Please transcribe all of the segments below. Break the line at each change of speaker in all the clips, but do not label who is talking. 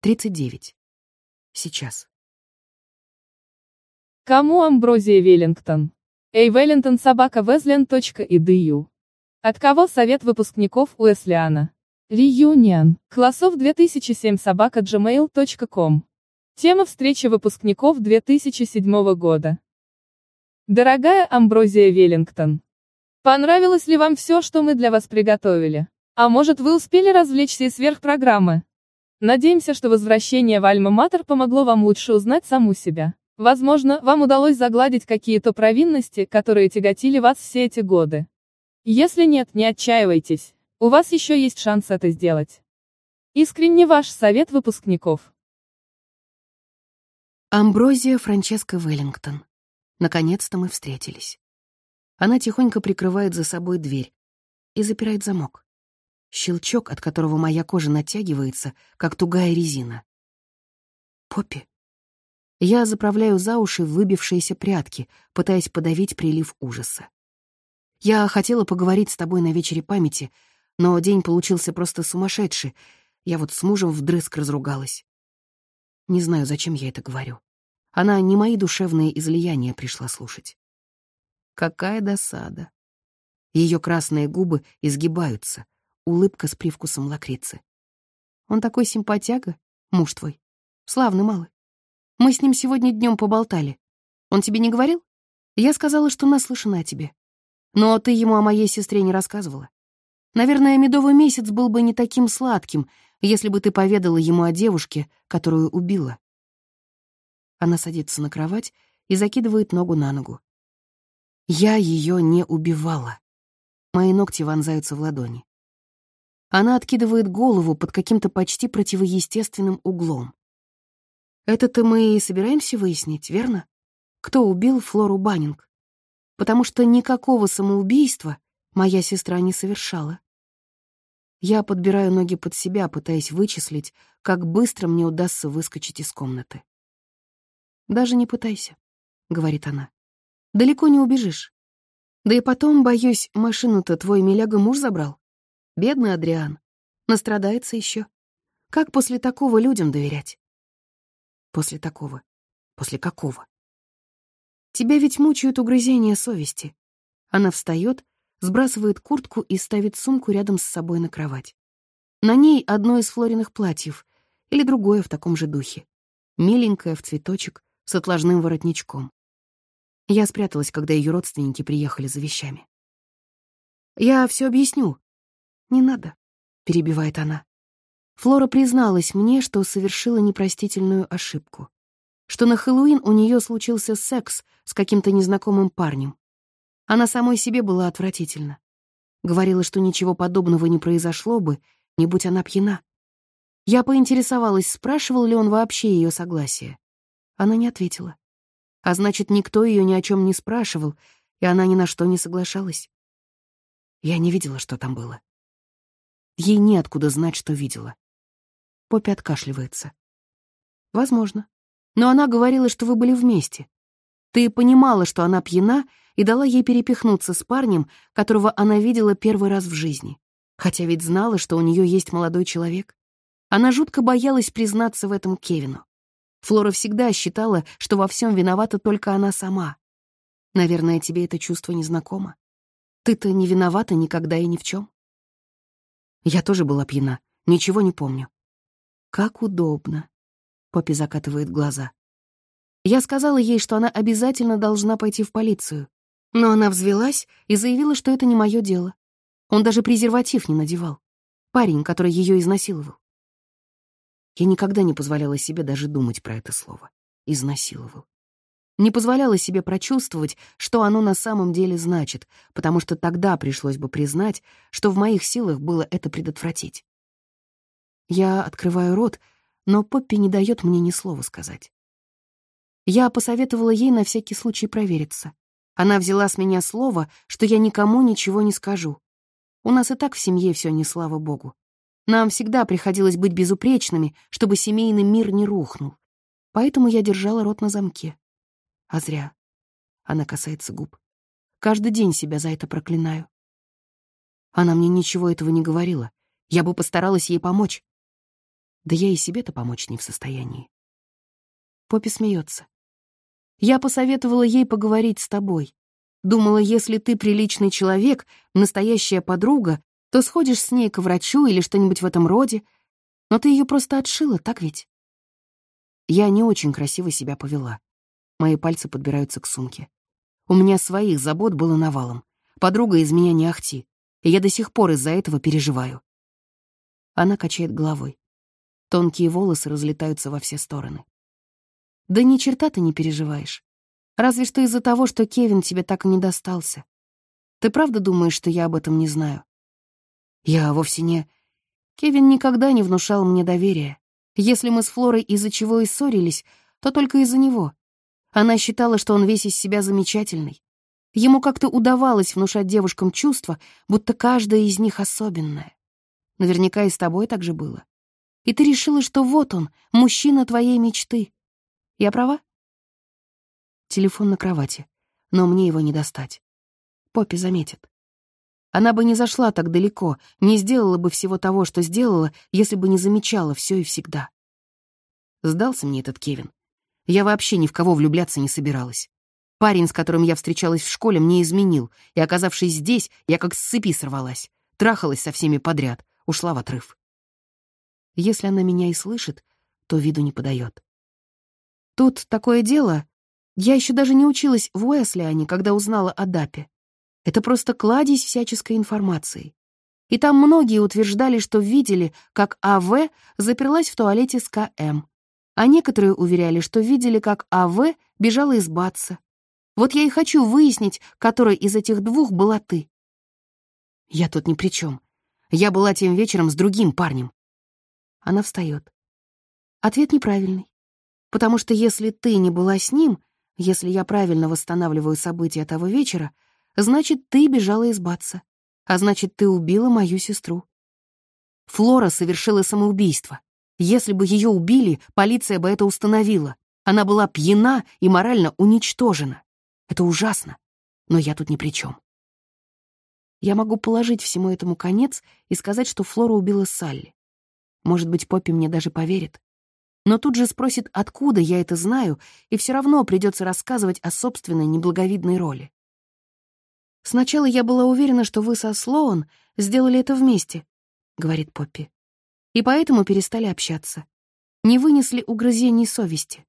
39. Сейчас.
Кому Амброзия Веллингтон? Эй, Веллингтон собака Везлен.edu. От кого совет выпускников Уэслиана? Реюнион. Классов 2007 собака gmail.com. Тема встречи выпускников 2007 года. Дорогая Амброзия Веллингтон. Понравилось ли вам все, что мы для вас приготовили? А может вы успели развлечься и сверх программы? Надеемся, что возвращение в Альма-Матер помогло вам лучше узнать саму себя. Возможно, вам удалось загладить какие-то провинности, которые тяготили вас все эти годы. Если нет, не отчаивайтесь, у вас еще есть шанс это сделать. Искренне ваш совет выпускников.
Амброзия Франческа Веллингтон. Наконец-то мы встретились. Она тихонько прикрывает за собой дверь и запирает замок. Щелчок, от которого моя кожа натягивается, как тугая резина. Поппи. Я заправляю за уши выбившиеся прятки, пытаясь подавить прилив ужаса. Я хотела поговорить с тобой на вечере памяти, но день получился просто сумасшедший. Я вот с мужем вдрызг разругалась. Не знаю, зачем я это говорю. Она не мои душевные излияния пришла слушать. Какая досада. Ее красные губы изгибаются, улыбка с привкусом лакрицы. Он такой симпатяга, муж твой. Славный малый. Мы с ним сегодня днем поболтали. Он тебе не говорил? Я сказала, что наслышана о тебе. Но ты ему о моей сестре не рассказывала. Наверное, медовый месяц был бы не таким сладким, если бы ты поведала ему о девушке, которую убила. Она садится на кровать и закидывает ногу на ногу. Я ее не убивала. Мои ногти вонзаются в ладони. Она откидывает голову под каким-то почти противоестественным углом. Это-то мы и собираемся выяснить, верно? Кто убил Флору Баннинг? Потому что никакого самоубийства моя сестра не совершала. Я подбираю ноги под себя, пытаясь вычислить, как быстро мне удастся выскочить из комнаты. «Даже не пытайся», — говорит она. «Далеко не убежишь. Да и потом, боюсь, машину-то твой миляга муж забрал. Бедный Адриан. Настрадается еще. Как после такого людям доверять? После такого. После какого? Тебя ведь мучают угрызения совести. Она встает, сбрасывает куртку и ставит сумку рядом с собой на кровать. На ней одно из Флориных платьев или другое в таком же духе. Миленькое, в цветочек, с отложным воротничком. Я спряталась, когда ее родственники приехали за вещами. «Я все объясню». «Не надо», — перебивает она. Флора призналась мне, что совершила непростительную ошибку. Что на Хэллоуин у нее случился секс с каким-то незнакомым парнем. Она самой себе была отвратительна. Говорила, что ничего подобного не произошло бы, не будь она пьяна. Я поинтересовалась, спрашивал ли он вообще ее согласие. Она не ответила. А значит, никто ее ни о чем не спрашивал, и она ни на что не соглашалась. Я не видела, что там было. Ей неоткуда знать, что видела. Поппи откашливается. Возможно. Но она говорила, что вы были вместе. Ты понимала, что она пьяна, и дала ей перепихнуться с парнем, которого она видела первый раз в жизни. Хотя ведь знала, что у нее есть молодой человек. Она жутко боялась признаться в этом Кевину. Флора всегда считала, что во всем виновата только она сама. Наверное, тебе это чувство незнакомо. Ты-то не виновата никогда и ни в чем. Я тоже была пьяна, ничего не помню. Как удобно. Поппи закатывает глаза. Я сказала ей, что она обязательно должна пойти в полицию. Но она взвелась и заявила, что это не мое дело. Он даже презерватив не надевал. Парень, который ее изнасиловал. Я никогда не позволяла себе даже думать про это слово. Изнасиловал. Не позволяла себе прочувствовать, что оно на самом деле значит, потому что тогда пришлось бы признать, что в моих силах было это предотвратить. Я открываю рот, но Поппи не дает мне ни слова сказать. Я посоветовала ей на всякий случай провериться. Она взяла с меня слово, что я никому ничего не скажу. У нас и так в семье все не слава богу. Нам всегда приходилось быть безупречными, чтобы семейный мир не рухнул. Поэтому я держала рот на замке. А зря. Она касается губ. Каждый день себя за это проклинаю. Она мне ничего этого не говорила. Я бы постаралась ей помочь. Да я и себе-то помочь не в состоянии. Поппи смеется. Я посоветовала ей поговорить с тобой. Думала, если ты приличный человек, настоящая подруга, то сходишь с ней к врачу или что-нибудь в этом роде. Но ты ее просто отшила, так ведь? Я не очень красиво себя повела. Мои пальцы подбираются к сумке. У меня своих забот было навалом. Подруга из меня не ахти, и я до сих пор из-за этого переживаю. Она качает головой. Тонкие волосы разлетаются во все стороны. Да ни черта ты не переживаешь. Разве что из-за того, что Кевин тебе так и не достался. Ты правда думаешь, что я об этом не знаю? Я вовсе не... Кевин никогда не внушал мне доверия. Если мы с Флорой из-за чего и ссорились, то только из-за него. Она считала, что он весь из себя замечательный. Ему как-то удавалось внушать девушкам чувства, будто каждая из них особенная. Наверняка и с тобой так же было. И ты решила, что вот он, мужчина твоей мечты. Я права? Телефон на кровати, но мне его не достать. Поппи заметит. Она бы не зашла так далеко, не сделала бы всего того, что сделала, если бы не замечала все и всегда. Сдался мне этот Кевин. Я вообще ни в кого влюбляться не собиралась. Парень, с которым я встречалась в школе, мне изменил, и, оказавшись здесь, я как с цепи сорвалась, трахалась со всеми подряд, ушла в отрыв. Если она меня и слышит, то виду не подает. Тут такое дело. Я еще даже не училась в Уэслиане, когда узнала о Дапе. Это просто кладезь всяческой информации. И там многие утверждали, что видели, как АВ заперлась в туалете с КМ. А некоторые уверяли, что видели, как АВ бежала из Батса. Вот я и хочу выяснить, которая из этих двух была ты. Я тут ни при чем. Я была тем вечером с другим парнем. Она встает. Ответ неправильный. Потому что если ты не была с ним, если я правильно восстанавливаю события того вечера, значит, ты бежала из Батса. А значит, ты убила мою сестру. Флора совершила самоубийство. Если бы ее убили, полиция бы это установила. Она была пьяна и морально уничтожена. Это ужасно, но я тут ни при чем. Я могу положить всему этому конец и сказать, что Флора убила Салли. Может быть, Поппи мне даже поверит но тут же спросит, откуда я это знаю, и все равно придется рассказывать о собственной неблаговидной роли. «Сначала я была уверена, что вы со Слоун сделали это вместе», — говорит Поппи, «и поэтому перестали общаться. Не вынесли угрызений совести.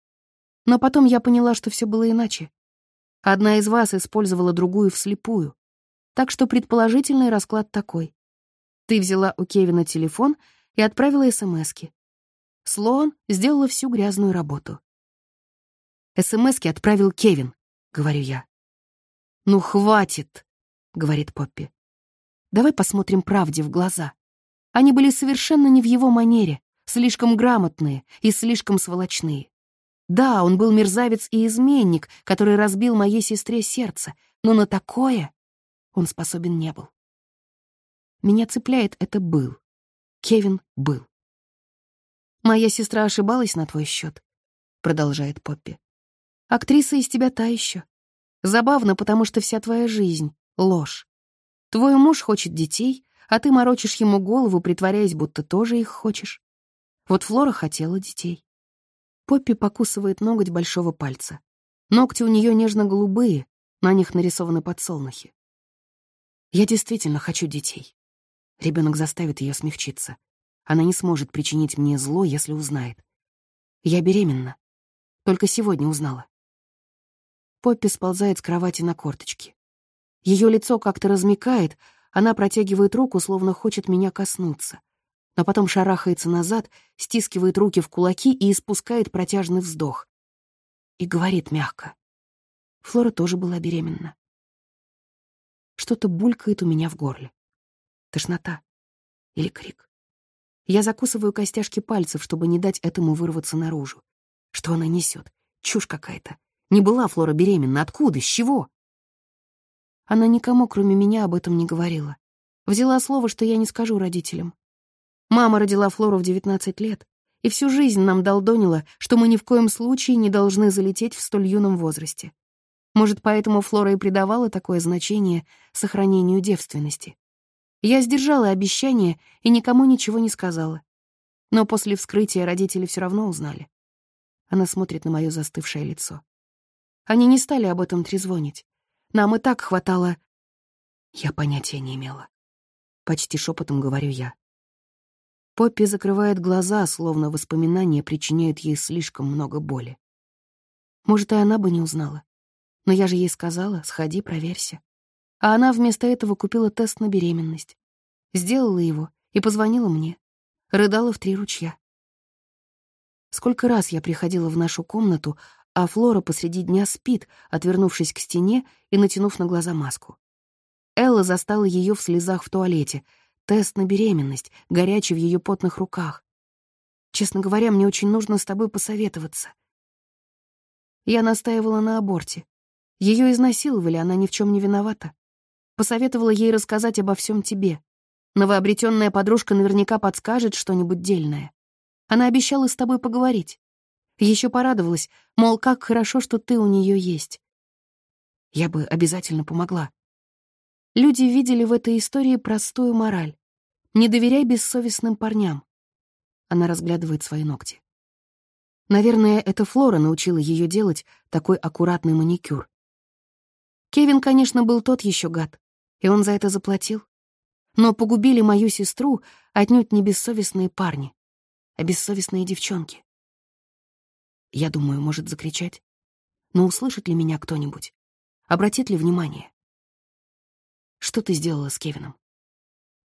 Но потом я поняла, что все было иначе. Одна из вас использовала другую вслепую. Так что предположительный расклад такой. Ты взяла у Кевина телефон и отправила СМСки. Слоан сделала всю грязную работу. СМСки отправил Кевин, говорю я. «Ну, хватит», — говорит Поппи. «Давай посмотрим правде в глаза. Они были совершенно не в его манере, слишком грамотные и слишком сволочные. Да, он был мерзавец и изменник, который разбил моей сестре сердце, но на такое он способен не был. Меня цепляет это «был». Кевин был. «Моя сестра ошибалась на твой счет», — продолжает Поппи. «Актриса из тебя та еще. Забавно, потому что вся твоя жизнь — ложь. Твой муж хочет детей, а ты морочишь ему голову, притворяясь, будто тоже их хочешь. Вот Флора хотела детей». Поппи покусывает ноготь большого пальца. Ногти у нее нежно-голубые, на них нарисованы подсолнухи. «Я действительно хочу детей». Ребенок заставит ее смягчиться. Она не сможет причинить мне зло, если узнает. Я беременна. Только сегодня узнала. Поппи сползает с кровати на корточки. Ее лицо как-то размекает, она протягивает руку, словно хочет меня коснуться. Но потом шарахается назад, стискивает руки в кулаки и испускает протяжный вздох. И говорит мягко. Флора тоже была беременна. Что-то булькает у меня в горле. Тошнота. Или крик. Я закусываю костяшки пальцев, чтобы не дать этому вырваться наружу. Что она несет? Чушь какая-то. Не была Флора беременна. Откуда? С чего? Она никому, кроме меня, об этом не говорила. Взяла слово, что я не скажу родителям. Мама родила Флору в 19 лет, и всю жизнь нам долдонила, что мы ни в коем случае не должны залететь в столь юном возрасте. Может, поэтому Флора и придавала такое значение сохранению девственности. Я сдержала обещание и никому ничего не сказала. Но после вскрытия родители все равно узнали. Она смотрит на мое застывшее лицо. Они не стали об этом трезвонить. Нам и так хватало... Я понятия не имела. Почти шепотом говорю я. Поппи закрывает глаза, словно воспоминания причиняют ей слишком много боли. Может, и она бы не узнала. Но я же ей сказала, сходи, проверься. А она вместо этого купила тест на беременность. Сделала его и позвонила мне. Рыдала в три ручья. Сколько раз я приходила в нашу комнату, а Флора посреди дня спит, отвернувшись к стене и натянув на глаза маску. Элла застала ее в слезах в туалете. Тест на беременность, горячий в ее потных руках. Честно говоря, мне очень нужно с тобой посоветоваться. Я настаивала на аборте. Ее изнасиловали, она ни в чем не виновата. Посоветовала ей рассказать обо всем тебе. Новообретенная подружка наверняка подскажет что-нибудь дельное. Она обещала с тобой поговорить. Еще порадовалась, мол, как хорошо, что ты у нее есть. Я бы обязательно помогла. Люди видели в этой истории простую мораль. Не доверяй бессовестным парням. Она разглядывает свои ногти. Наверное, это Флора научила ее делать такой аккуратный маникюр. Кевин, конечно, был тот еще гад, и он за это заплатил. Но погубили мою сестру отнюдь не бессовестные парни, а бессовестные девчонки. Я думаю, может закричать. Но услышит ли меня кто-нибудь? Обратит ли внимание? Что ты сделала с Кевином?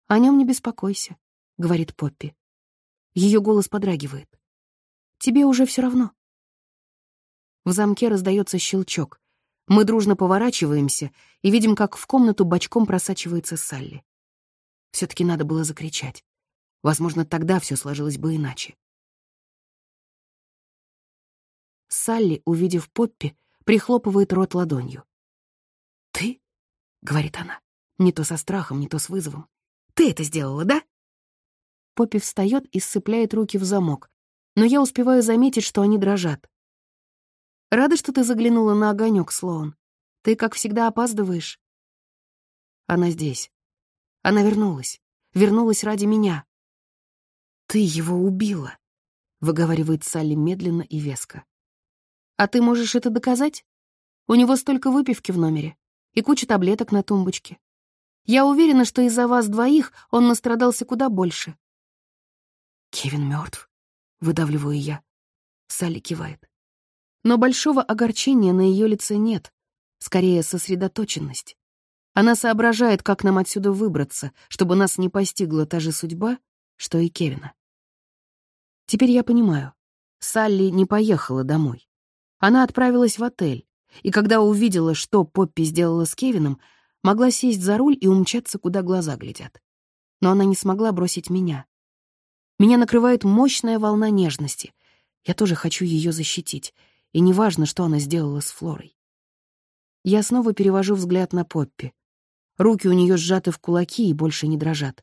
О нем не беспокойся, говорит Поппи. Ее голос подрагивает. Тебе уже все равно. В замке раздается щелчок. Мы дружно поворачиваемся и видим, как в комнату бочком просачивается Салли. все таки надо было закричать. Возможно, тогда все сложилось бы иначе. Салли, увидев Поппи, прихлопывает рот ладонью. «Ты?» — говорит она. Не то со страхом, не то с вызовом. «Ты это сделала, да?» Поппи встает и сцепляет руки в замок, но я успеваю заметить, что они дрожат. «Рада, что ты заглянула на огонек, Слоун. Ты, как всегда, опаздываешь». Она здесь. Она вернулась. Вернулась ради меня. «Ты его убила», — выговаривает Салли медленно и веско. «А ты можешь это доказать? У него столько выпивки в номере и куча таблеток на тумбочке. Я уверена, что из-за вас двоих он настрадался куда больше». «Кевин мертв, выдавливаю я. Салли кивает. Но большого огорчения на ее лице нет, скорее сосредоточенность. Она соображает, как нам отсюда выбраться, чтобы нас не постигла та же судьба, что и Кевина. Теперь я понимаю. Салли не поехала домой. Она отправилась в отель, и когда увидела, что Поппи сделала с Кевином, могла сесть за руль и умчаться, куда глаза глядят. Но она не смогла бросить меня. Меня накрывает мощная волна нежности. Я тоже хочу ее защитить, и неважно, что она сделала с Флорой. Я снова перевожу взгляд на Поппи. Руки у нее сжаты в кулаки и больше не дрожат.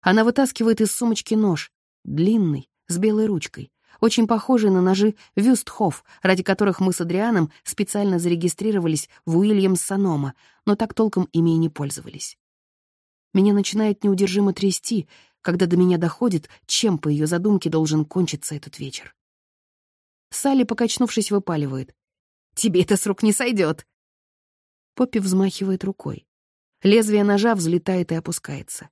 Она вытаскивает из сумочки нож, длинный, с белой ручкой, очень похожий на ножи Вюстхоф, ради которых мы с Адрианом специально зарегистрировались в Уильямс-Санома, но так толком ими и не пользовались. Меня начинает неудержимо трясти, когда до меня доходит, чем, по ее задумке, должен кончиться этот вечер. Салли, покачнувшись, выпаливает. «Тебе это с рук не сойдет. Поппи взмахивает рукой. Лезвие ножа взлетает и опускается.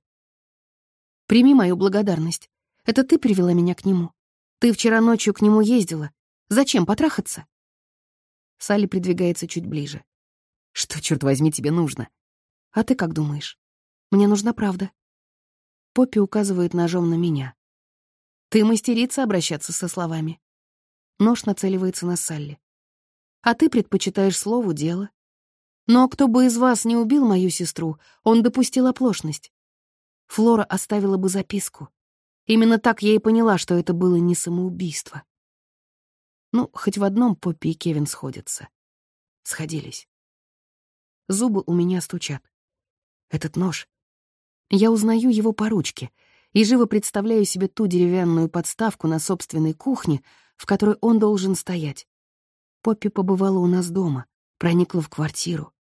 «Прими мою благодарность. Это ты привела меня к нему. Ты вчера ночью к нему ездила. Зачем потрахаться?» Салли придвигается чуть ближе. «Что, черт возьми, тебе нужно?» «А ты как думаешь? Мне нужна правда». Поппи указывает ножом на меня. «Ты мастерица обращаться со словами». Нож нацеливается на Салли. «А ты предпочитаешь слову дело. Но кто бы из вас не убил мою сестру, он допустил оплошность. Флора оставила бы записку. Именно так я и поняла, что это было не самоубийство. Ну, хоть в одном Поппи и Кевин сходятся. Сходились. Зубы у меня стучат. Этот нож я узнаю его по ручке и живо представляю себе ту деревянную подставку на собственной кухне, в которой он должен стоять. Поппи побывала у нас дома, проникла в квартиру.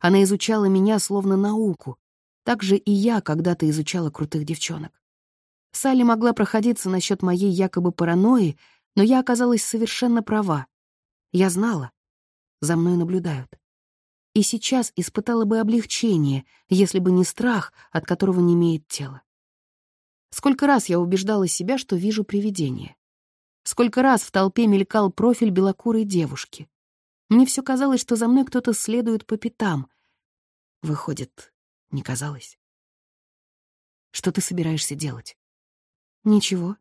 Она изучала меня словно науку. Так же и я когда-то изучала крутых девчонок. Салли могла проходиться насчет моей якобы паранойи, но я оказалась совершенно права. Я знала. За мной наблюдают. И сейчас испытала бы облегчение, если бы не страх, от которого не имеет тела. Сколько раз я убеждала себя, что вижу привидение. Сколько раз в толпе мелькал профиль белокурой девушки. Мне все казалось, что за мной кто-то следует по пятам. Выходит, не казалось. Что ты собираешься делать? Ничего.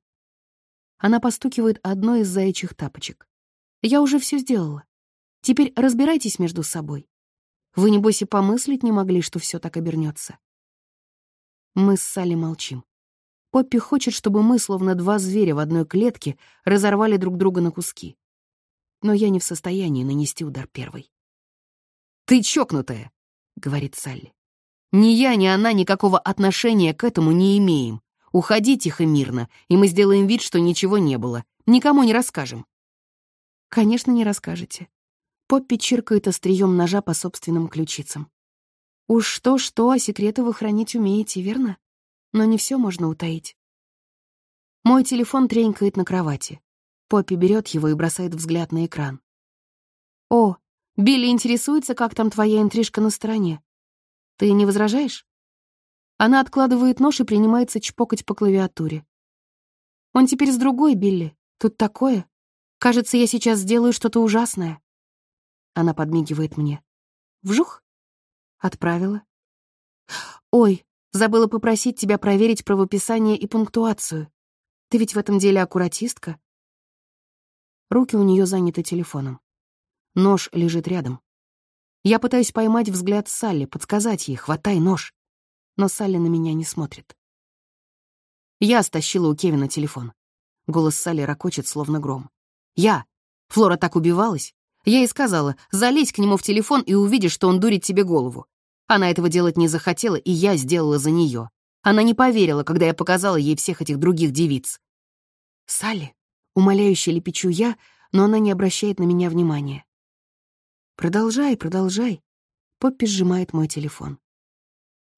Она постукивает одной из заячьих тапочек. Я уже все сделала. Теперь разбирайтесь между собой. Вы, небось, и помыслить не могли, что все так обернется. Мы с Салли молчим. Поппи хочет, чтобы мы, словно два зверя в одной клетке, разорвали друг друга на куски. Но я не в состоянии нанести удар первой. «Ты чокнутая!» — говорит Салли. «Ни я, ни она никакого отношения к этому не имеем. Уходи тихо мирно, и мы сделаем вид, что ничего не было. Никому не расскажем». «Конечно, не расскажете». Поппи чиркает острием ножа по собственным ключицам. «Уж что-что, а секреты вы хранить умеете, верно? Но не все можно утаить». Мой телефон тренькает на кровати. Поппи берет его и бросает взгляд на экран. «О, Билли интересуется, как там твоя интрижка на стороне. Ты не возражаешь?» Она откладывает нож и принимается чпокать по клавиатуре. «Он теперь с другой, Билли. Тут такое. Кажется, я сейчас сделаю что-то ужасное». Она подмигивает мне. «Вжух?» Отправила. «Ой, забыла попросить тебя проверить правописание и пунктуацию. Ты ведь в этом деле аккуратистка?» Руки у нее заняты телефоном. Нож лежит рядом. Я пытаюсь поймать взгляд Салли, подсказать ей «хватай нож» но Салли на меня не смотрит. Я стащила у Кевина телефон. Голос Салли ракочет, словно гром. «Я! Флора так убивалась! Я ей сказала, залезь к нему в телефон и увидишь, что он дурит тебе голову. Она этого делать не захотела, и я сделала за нее. Она не поверила, когда я показала ей всех этих других девиц. «Салли!» — умоляюще лепечу я, но она не обращает на меня внимания. «Продолжай, продолжай». Поппи сжимает мой телефон.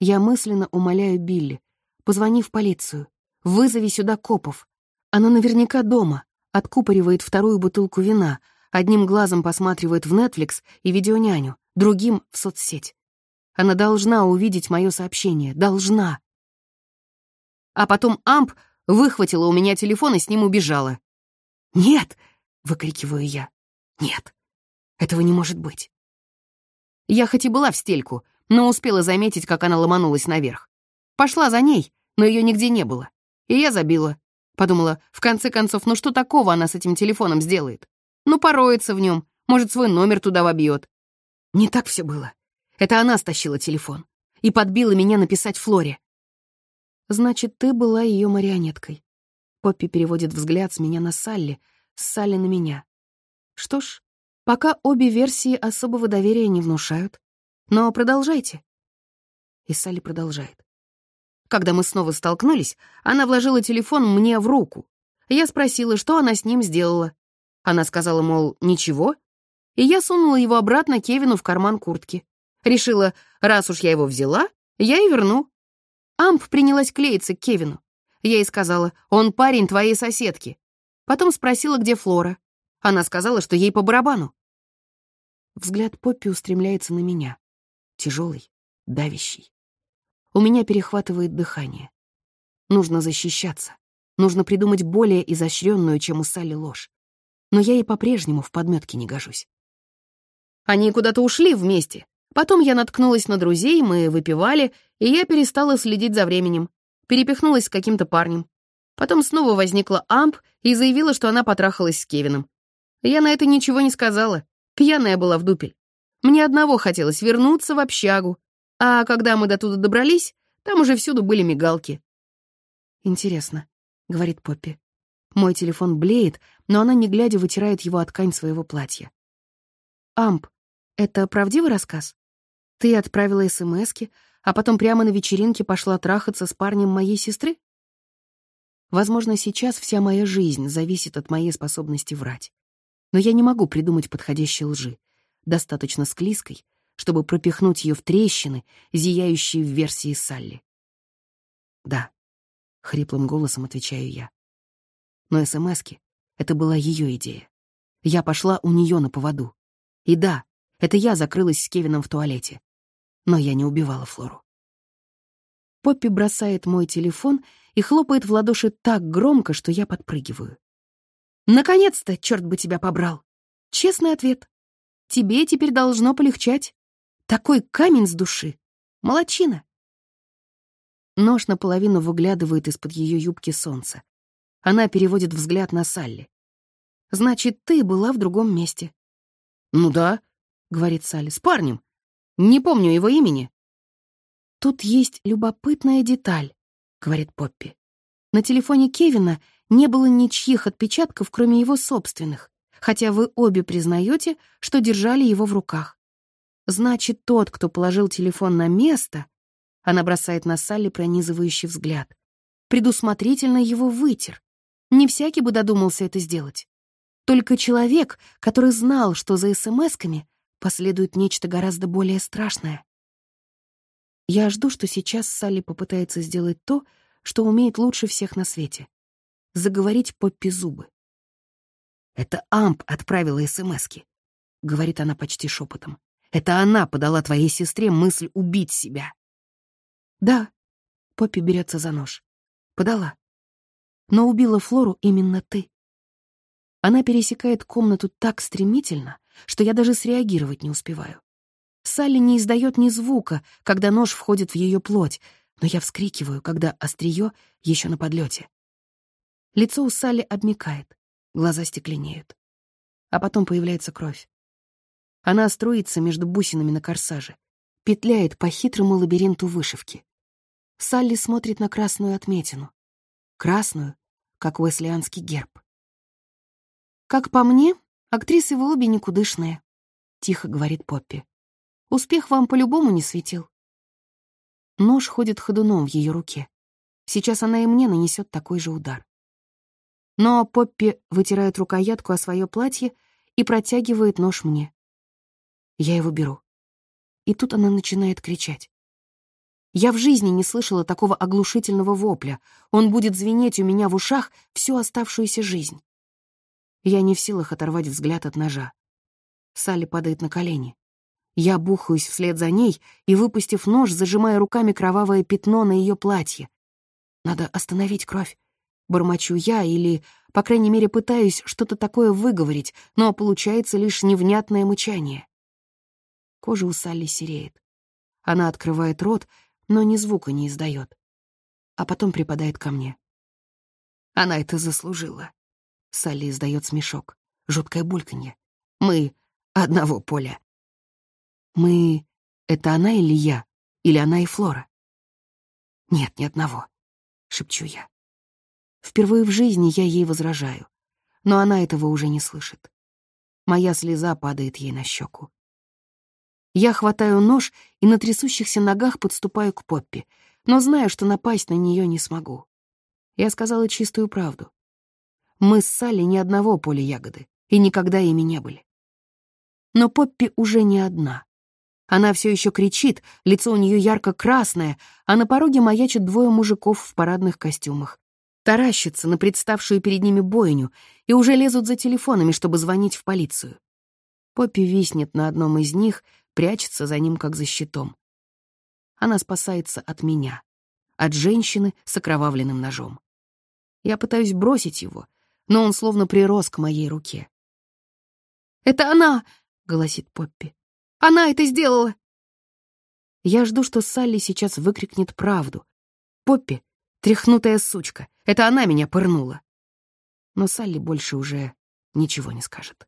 Я мысленно умоляю Билли. Позвони в полицию. Вызови сюда копов. Она наверняка дома. Откупоривает вторую бутылку вина. Одним глазом посматривает в Netflix и видеоняню, другим — в соцсеть. Она должна увидеть мое сообщение. Должна. А потом Амп выхватила у меня телефон и с ним убежала. «Нет!» — выкрикиваю я. «Нет! Этого не может быть!» Я хоть и была в стельку, но успела заметить, как она ломанулась наверх. Пошла за ней, но ее нигде не было. И я забила. Подумала, в конце концов, ну что такого она с этим телефоном сделает? Ну, пороется в нем, может, свой номер туда вобьет. Не так все было. Это она стащила телефон и подбила меня написать Флоре. Значит, ты была ее марионеткой. Поппи переводит взгляд с меня на Салли, с Салли на меня. Что ж, пока обе версии особого доверия не внушают, но продолжайте. И Салли продолжает. Когда мы снова столкнулись, она вложила телефон мне в руку. Я спросила, что она с ним сделала. Она сказала, мол, ничего. И я сунула его обратно Кевину в карман куртки. Решила, раз уж я его взяла, я и верну. Амп принялась клеиться к Кевину. Я ей сказала, он парень твоей соседки. Потом спросила, где Флора. Она сказала, что ей по барабану. Взгляд Поппи устремляется на меня тяжелый, давящий. У меня перехватывает дыхание. Нужно защищаться. Нужно придумать более изощренную, чем у Салли, ложь. Но я и по-прежнему в подметке не гожусь. Они куда-то ушли вместе. Потом я наткнулась на друзей, мы выпивали, и я перестала следить за временем. Перепихнулась с каким-то парнем. Потом снова возникла Амп и заявила, что она потрахалась с Кевином. Я на это ничего не сказала. Пьяная была в дупель. Мне одного хотелось вернуться в общагу, а когда мы до туда добрались, там уже всюду были мигалки. «Интересно», — говорит Поппи. Мой телефон блеет, но она, не глядя, вытирает его от ткань своего платья. «Амп, это правдивый рассказ? Ты отправила СМСки, а потом прямо на вечеринке пошла трахаться с парнем моей сестры? Возможно, сейчас вся моя жизнь зависит от моей способности врать. Но я не могу придумать подходящей лжи достаточно склизкой, чтобы пропихнуть ее в трещины, зияющие в версии Салли. Да, хриплым голосом отвечаю я. Но СМСки — это была ее идея. Я пошла у нее на поводу. И да, это я закрылась с Кевином в туалете. Но я не убивала Флору. Поппи бросает мой телефон и хлопает в ладоши так громко, что я подпрыгиваю. «Наконец-то, черт бы тебя побрал!» Честный ответ. «Тебе теперь должно полегчать. Такой камень с души. Молодчина!» Нож наполовину выглядывает из-под ее юбки солнца. Она переводит взгляд на Салли. «Значит, ты была в другом месте». «Ну да», — говорит Салли, — «с парнем. Не помню его имени». «Тут есть любопытная деталь», — говорит Поппи. «На телефоне Кевина не было ничьих отпечатков, кроме его собственных, хотя вы обе признаете, что держали его в руках. Значит, тот, кто положил телефон на место, она бросает на Салли пронизывающий взгляд, предусмотрительно его вытер. Не всякий бы додумался это сделать. Только человек, который знал, что за СМСками последует нечто гораздо более страшное. Я жду, что сейчас Салли попытается сделать то, что умеет лучше всех на свете — заговорить Поппи зубы. «Это Амп отправила СМСки», — говорит она почти шепотом. «Это она подала твоей сестре мысль убить себя». «Да», — Поппи берется за нож. «Подала. Но убила Флору именно ты». Она пересекает комнату так стремительно, что я даже среагировать не успеваю. Салли не издает ни звука, когда нож входит в ее плоть, но я вскрикиваю, когда острие еще на подлете. Лицо у Салли обмикает, глаза стекленеют. А потом появляется кровь. Она струится между бусинами на корсаже, петляет по хитрому лабиринту вышивки. Салли смотрит на красную отметину. Красную, как уэслианский герб. «Как по мне, актрисы вы обе никудышные», — тихо говорит Поппи. Успех вам по-любому не светил. Нож ходит ходуном в ее руке. Сейчас она и мне нанесет такой же удар. Но Поппи вытирает рукоятку о свое платье и протягивает нож мне. Я его беру. И тут она начинает кричать. Я в жизни не слышала такого оглушительного вопля. Он будет звенеть у меня в ушах всю оставшуюся жизнь. Я не в силах оторвать взгляд от ножа. Салли падает на колени. Я бухаюсь вслед за ней и, выпустив нож, зажимая руками кровавое пятно на ее платье. Надо остановить кровь. Бормочу я или, по крайней мере, пытаюсь что-то такое выговорить, но получается лишь невнятное мычание. Кожа у Салли сереет. Она открывает рот, но ни звука не издает. А потом припадает ко мне. Она это заслужила. Салли издает смешок. Жуткое бульканье. Мы одного поля. Мы... Это она или я? Или она и Флора? Нет, ни одного, шепчу я. Впервые в жизни я ей возражаю, но она этого уже не слышит. Моя слеза падает ей на щеку. Я хватаю нож и на трясущихся ногах подступаю к Поппи, но знаю, что напасть на нее не смогу. Я сказала чистую правду. Мы с Салли ни одного поля ягоды, и никогда ими не были. Но Поппи уже не одна. Она все еще кричит, лицо у нее ярко-красное, а на пороге маячат двое мужиков в парадных костюмах. Таращатся на представшую перед ними бойню и уже лезут за телефонами, чтобы звонить в полицию. Поппи виснет на одном из них, прячется за ним, как за щитом. Она спасается от меня, от женщины с окровавленным ножом. Я пытаюсь бросить его, но он словно прирос к моей руке. «Это она!» — голосит Поппи. Она это сделала!» Я жду, что Салли сейчас выкрикнет правду. «Поппи, тряхнутая сучка, это она меня пырнула!» Но Салли больше уже ничего не скажет.